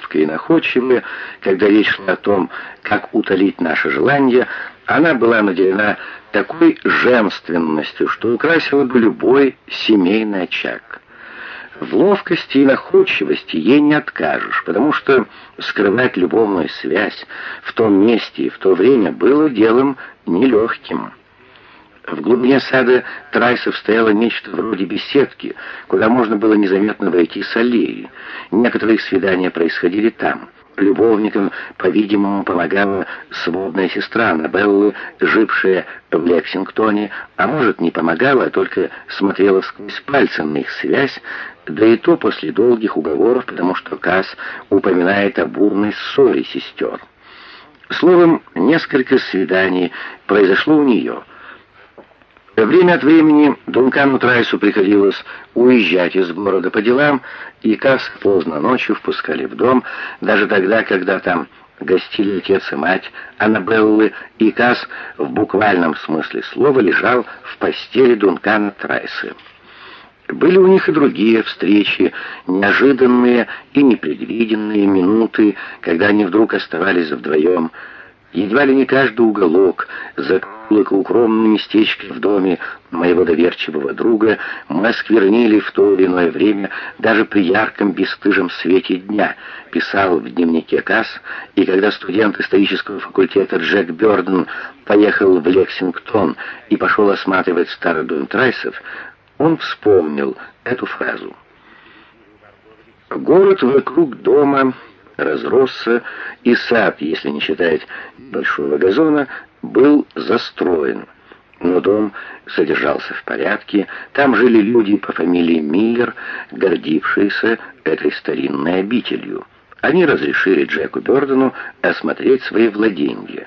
ловкая и находчивая, когда речь шла о том, как утолить наше желание, она была наделена такой женственностью, что украсила бы любой семейный очаг. В ловкости и находчивости ей не откажешь, потому что скрывать любовную связь в том месте и в то время было делом нелегким. В глубине сада Трайсов стояло нечто вроде беседки, куда можно было незаметно войти с аллеи. Некоторые свидания происходили там. Любовникам, по-видимому, помогала сводная сестра Аннабеллы, жившая в Лексингтоне, а может, не помогала, а только смотрела сквозь пальцы на их связь, да и то после долгих уговоров, потому что Касс упоминает о бурной ссоре сестер. Словом, несколько свиданий произошло у нее — Время от времени Дункану Трайсу приходилось уезжать из города по делам, и Касс поздно ночью впускали в дом, даже тогда, когда там гостили отец и мать Аннабеллы, и Касс в буквальном смысле слова лежал в постели Дункана Трайса. Были у них и другие встречи, неожиданные и непредвиденные минуты, когда они вдруг оставались вдвоем, Едва ли не каждый уголок, закулок укромное местечко в доме моего доверчивого друга мы осквернили в то или иное время даже при ярком бесстыжем свете дня, писал в дневнике Касс, и когда студент исторического факультета Джек Бёрден поехал в Лексингтон и пошел осматривать старый дом Трайсов, он вспомнил эту фразу. Город вокруг дома разросся, и сад, если не считать большого газона, был застроен. Но дом содержался в порядке, там жили люди по фамилии Миллер, гордившиеся этой старинной обителью. Они разрешили Джеку Бёрдену осмотреть свои владения.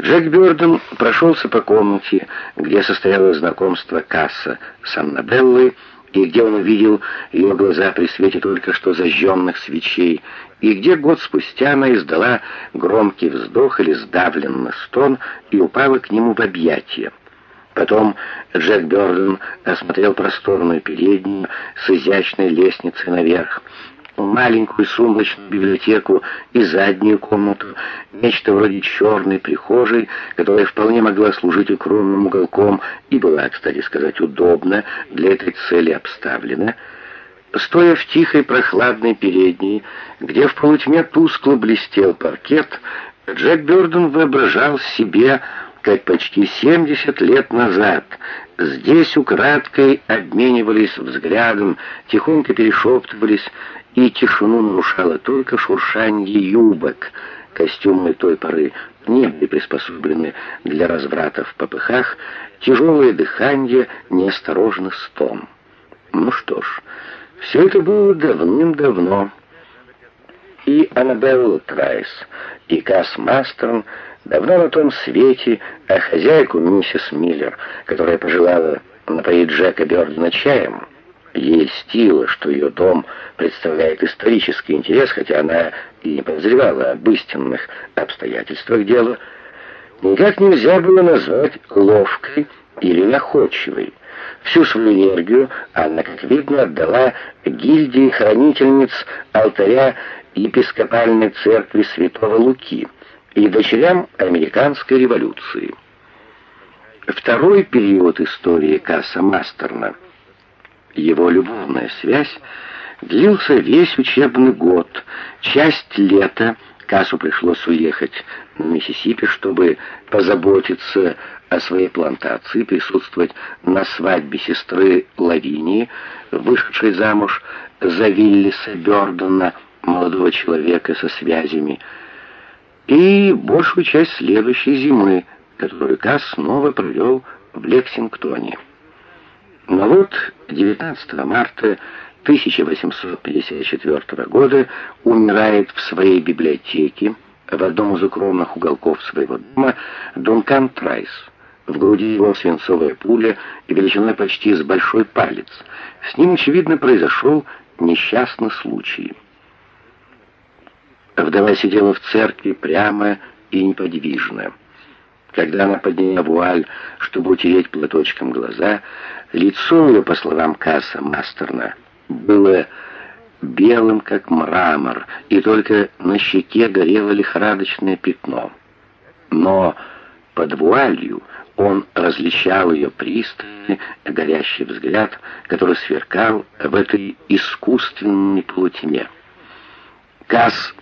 Джек Бёрден прошелся по комнате, где состоялось знакомство Касса с Аннабеллой, и где он увидел ее глаза при свете только что зажженных свечей, и где год спустя она издала громкий вздох или сдавленный стон и упала к нему в объятия. Потом Джек Бёрден осмотрел просторную переднюю с изящной лестницей наверх, маленькую сумрачную библиотеку и заднюю комнату, нечто вроде черной прихожей, которая вполне могла служить укромным уголком и была, кстати сказать, удобно для этой цели обставлена, Стоя в тихой прохладной передней, где в полутьме тускло блестел паркет, Джек Бёрден воображал себе, как почти 70 лет назад здесь украдкой обменивались взглядом, тихонько перешептывались, и тишину нарушало только шуршанье юбок. Костюмы той поры не были приспособлены для разврата в попыхах, тяжелое дыхание, неосторожный стон. Ну что ж, все это было давным-давно. И Аннабелла Трайс, и Касс Мастерн давно на том свете, а хозяйку миссис Миллер, которая пожелала напоить Джека Бёрдена чаем, Ей льстило, что ее дом представляет исторический интерес, хотя она и не подозревала об истинных обстоятельствах дела, никак нельзя было назвать ловкой или находчивой. Всю свою энергию Анна, как видно, отдала гильдии хранительниц алтаря епископальной церкви Святого Луки и дочерям американской революции. Второй период истории Касса Мастерна – его любовная связь длился весь учебный год. Часть лета Кассу пришлось уехать на Миссисипи, чтобы позаботиться о своей плантации, присутствовать на свадьбе сестры Лавинии, вышедшей замуж за Виллиса Бёрдена, молодого человека со связями, и большую часть следующей зимы, которую Касс снова провел в Лексингтоне. Но вот 19 марта 1854 года умирает в своей библиотеке в одном из укромных уголков своего дома Дункан Трайс. В груди его свинцовая пуля величиной почти с большой палец. С ним, очевидно, произошел несчастный случай. Вдова сидела в церкви прямо и неподвижно. Когда она подняла вуаль, чтобы утереть платочком глаза, лицо ее, по словам Касса Мастерна, было белым, как мрамор, и только на щеке горело лихорадочное пятно. Но под вуалью он различал ее пристальный, горящий взгляд, который сверкал в этой искусственной полутьме. Касс